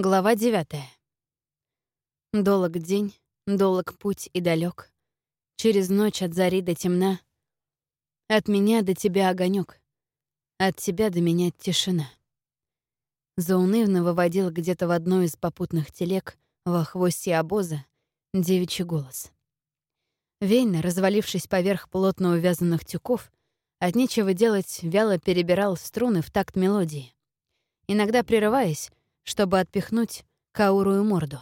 Глава девятая. Долог день, долог путь и далек. Через ночь от зари до темна. От меня до тебя огонек, От тебя до меня тишина. Заунывно выводил где-то в одной из попутных телег во хвосте обоза девичий голос. Вейна, развалившись поверх плотно увязанных тюков, от нечего делать вяло перебирал струны в такт мелодии. Иногда прерываясь, чтобы отпихнуть каурую морду.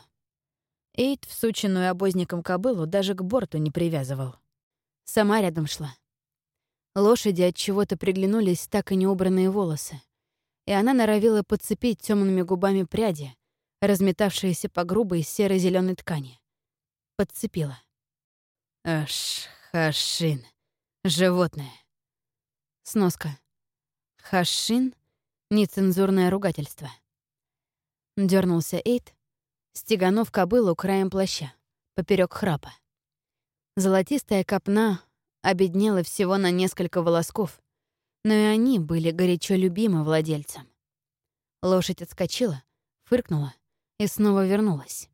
Эйд, всученную обозником кобылу, даже к борту не привязывал. Сама рядом шла. Лошади от чего-то приглянулись так и неубранные волосы, и она норовила подцепить темными губами пряди, разметавшиеся по грубой серо зеленой ткани. Подцепила. Аш, хашин. Животное. Сноска. Хашин — нецензурное ругательство. Дернулся Эйд, стеганув кобылу краем плаща, поперек храпа. Золотистая копна обеднела всего на несколько волосков, но и они были горячо любимы владельцем. Лошадь отскочила, фыркнула и снова вернулась.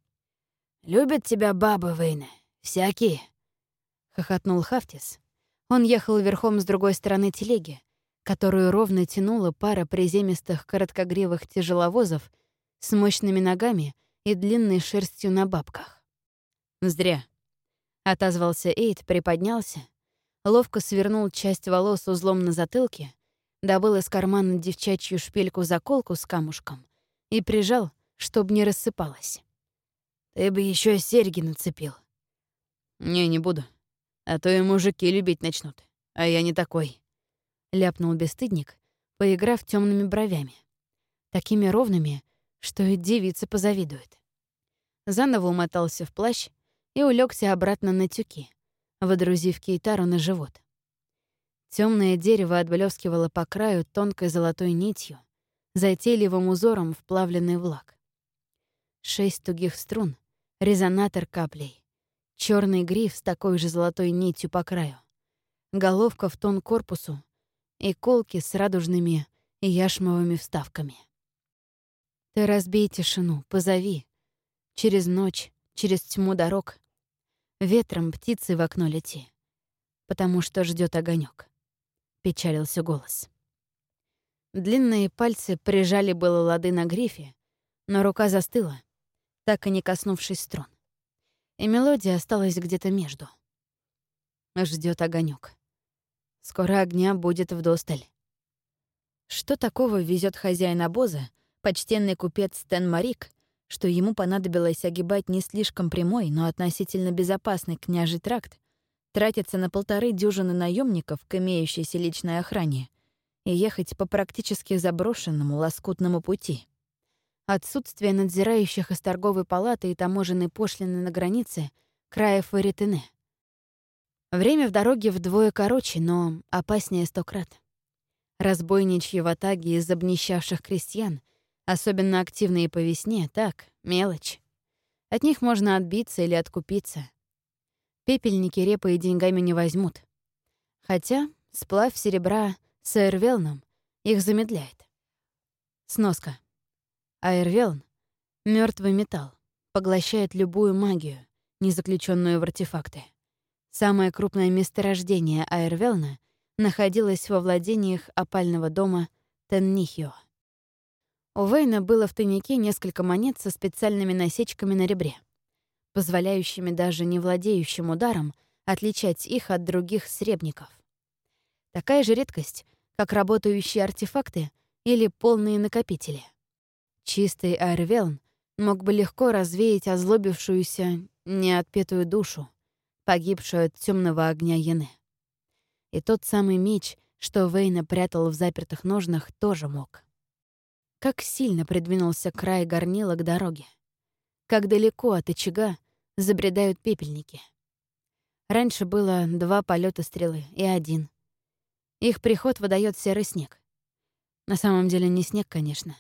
«Любят тебя бабы, Вейны, всякие», — хохотнул Хафтис. Он ехал верхом с другой стороны телеги, которую ровно тянула пара приземистых короткогривых тяжеловозов — с мощными ногами и длинной шерстью на бабках. «Зря», — отозвался Эйд, приподнялся, ловко свернул часть волос узлом на затылке, добыл из кармана девчачью шпильку-заколку с камушком и прижал, чтобы не рассыпалась. «Ты бы еще серьги нацепил». «Не, не буду. А то и мужики любить начнут, а я не такой», — ляпнул бесстыдник, поиграв темными бровями. Такими ровными, что и девица позавидует. Заново умотался в плащ и улегся обратно на тюки, водрузив кейтару на живот. Темное дерево отблескивало по краю тонкой золотой нитью, затейливым узором вплавленный в лак. Шесть тугих струн, резонатор каплей, черный гриф с такой же золотой нитью по краю, головка в тон корпусу и колки с радужными и яшмовыми вставками. Ты разбей тишину, позови. Через ночь, через тьму дорог. Ветром птицы в окно лети. Потому что ждет огонек. Печалился голос. Длинные пальцы прижали было лады на грифе, но рука застыла, так и не коснувшись струн. И мелодия осталась где-то между. Ждет огонек. Скоро огня будет вдосталь. Что такого везет хозяин обоза, почтенный купец Стэн Марик, что ему понадобилось огибать не слишком прямой, но относительно безопасный княжий тракт, тратиться на полторы дюжины наемников к имеющейся личной охране и ехать по практически заброшенному лоскутному пути. Отсутствие надзирающих из торговой палаты и таможенной пошлины на границе края Фаритене. Время в дороге вдвое короче, но опаснее сто крат. Разбойничьи ватаги из обнищавших крестьян — Особенно активные по весне, так, мелочь. От них можно отбиться или откупиться. Пепельники репы и деньгами не возьмут. Хотя сплавь серебра с аэрвелном их замедляет. Сноска. Аэрвелн — мертвый металл, поглощает любую магию, не заключенную в артефакты. Самое крупное месторождение Аэрвелна находилось во владениях опального дома Теннихио. У Вейна было в тайнике несколько монет со специальными насечками на ребре, позволяющими даже не владеющим ударом отличать их от других сребников. Такая же редкость, как работающие артефакты или полные накопители. Чистый Айрвелн мог бы легко развеять озлобившуюся, неотпетую душу, погибшую от темного огня Яны. И тот самый меч, что Вейна прятал в запертых ножнах, тоже мог. Как сильно придвинулся край горнила к дороге. Как далеко от очага забредают пепельники. Раньше было два полета стрелы и один. Их приход выдает серый снег. На самом деле не снег, конечно.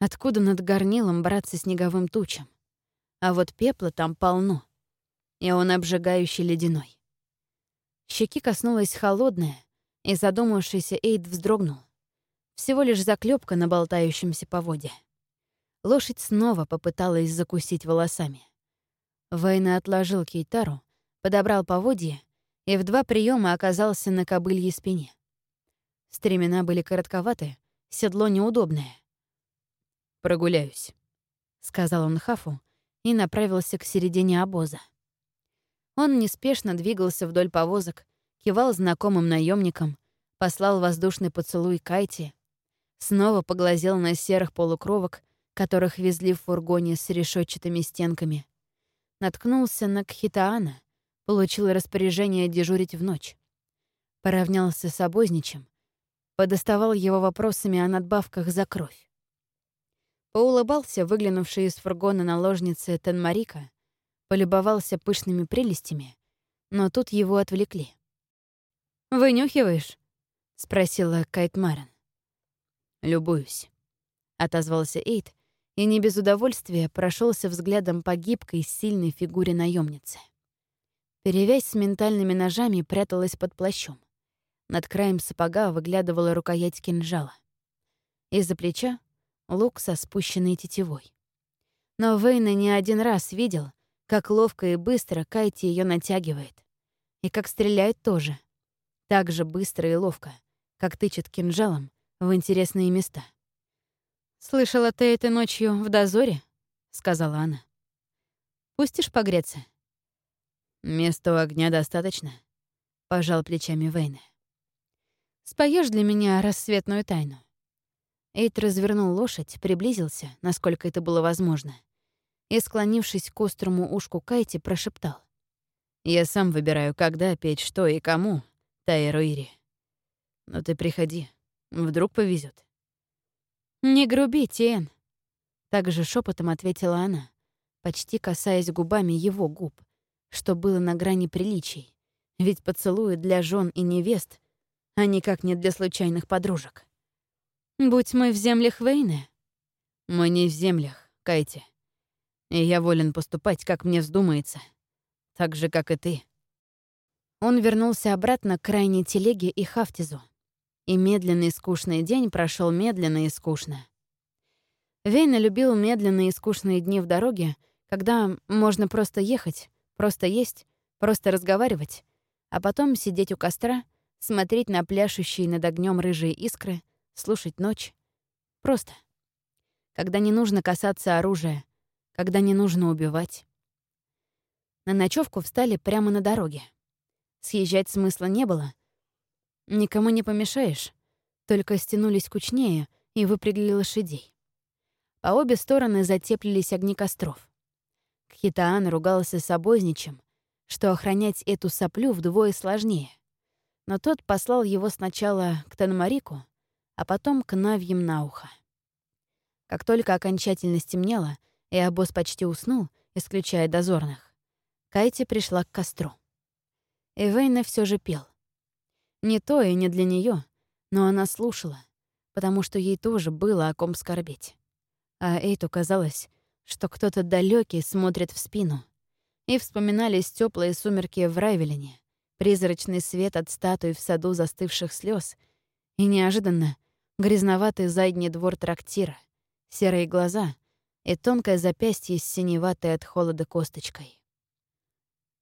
Откуда над горнилом браться снеговым тучам? А вот пепла там полно, и он обжигающий ледяной. Щеки коснулась холодная, и задумавшийся Эйд вздрогнул. Всего лишь заклепка на болтающемся поводе. Лошадь снова попыталась закусить волосами. Вейна отложил кейтару, подобрал поводье и в два приема оказался на кобыльей спине. Стремена были коротковаты, седло неудобное. «Прогуляюсь», — сказал он Хафу и направился к середине обоза. Он неспешно двигался вдоль повозок, кивал знакомым наемникам, послал воздушный поцелуй Кайте, снова поглазел на серых полукровок, которых везли в фургоне с решетчатыми стенками. Наткнулся на Кхитаана, получил распоряжение дежурить в ночь. Поравнялся с обозничем, подоставал его вопросами о надбавках за кровь. Поулыбался выглянувший из фургона наложницы Тенмарика, полюбовался пышными прелестями, но тут его отвлекли. «Вынюхиваешь?» — спросила Кайт Марин. «Любуюсь», — отозвался Эйд и не без удовольствия прошелся взглядом по гибкой, сильной фигуре наемницы. Перевязь с ментальными ножами пряталась под плащом. Над краем сапога выглядывала рукоять кинжала. Из-за плеча — лук со спущенной тетивой. Но Вейна не один раз видел, как ловко и быстро Кайти ее натягивает. И как стреляет тоже. Так же быстро и ловко, как тычет кинжалом в интересные места. «Слышала ты этой ночью в дозоре?» — сказала она. «Пустишь погреться?» «Места у огня достаточно», — пожал плечами Вейна. Споешь для меня рассветную тайну?» Эйт развернул лошадь, приблизился, насколько это было возможно, и, склонившись к острому ушку Кайти, прошептал. «Я сам выбираю, когда петь, что и кому, Тайруири. Но ты приходи, вдруг повезет. «Не груби, Тиен», — также шепотом ответила она, почти касаясь губами его губ, что было на грани приличий, ведь поцелуи для жен и невест а никак не для случайных подружек. Будь мы в землях Вейны. Мы не в землях, Кайти. И я волен поступать, как мне вздумается. Так же, как и ты. Он вернулся обратно к крайней телеге и Хафтизу. И медленный скучный день прошел медленно и скучно. Вейна любил медленные и скучные дни в дороге, когда можно просто ехать, просто есть, просто разговаривать, а потом сидеть у костра — смотреть на пляшущие над огнем рыжие искры, слушать ночь. Просто. Когда не нужно касаться оружия, когда не нужно убивать. На ночевку встали прямо на дороге. Съезжать смысла не было. Никому не помешаешь, только стянулись кучнее и выпрягли лошадей. По обе стороны затеплились огни костров. Кхитаан ругался с обозничем, что охранять эту соплю вдвое сложнее — но тот послал его сначала к Танмарику, а потом к Навьям на ухо. Как только окончательно стемнело, и обоз почти уснул, исключая дозорных, Кайти пришла к костру. Эвейна все же пел. Не то и не для нее, но она слушала, потому что ей тоже было о ком скорбеть. А Эйту казалось, что кто-то далекий смотрит в спину, и вспоминались теплые сумерки в Райвелине, призрачный свет от статуи в саду застывших слез и неожиданно грязноватый задний двор трактира, серые глаза и тонкое запястье с синеватой от холода косточкой.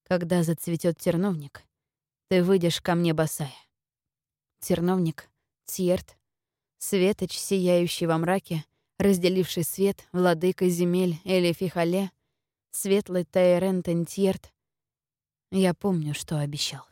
Когда зацветет терновник, ты выйдешь ко мне босая. Терновник, Тьерт, светоч, сияющий во мраке, разделивший свет, владыка земель Элифихале, светлый Тайрен Тентьерт, я помню, что обещал.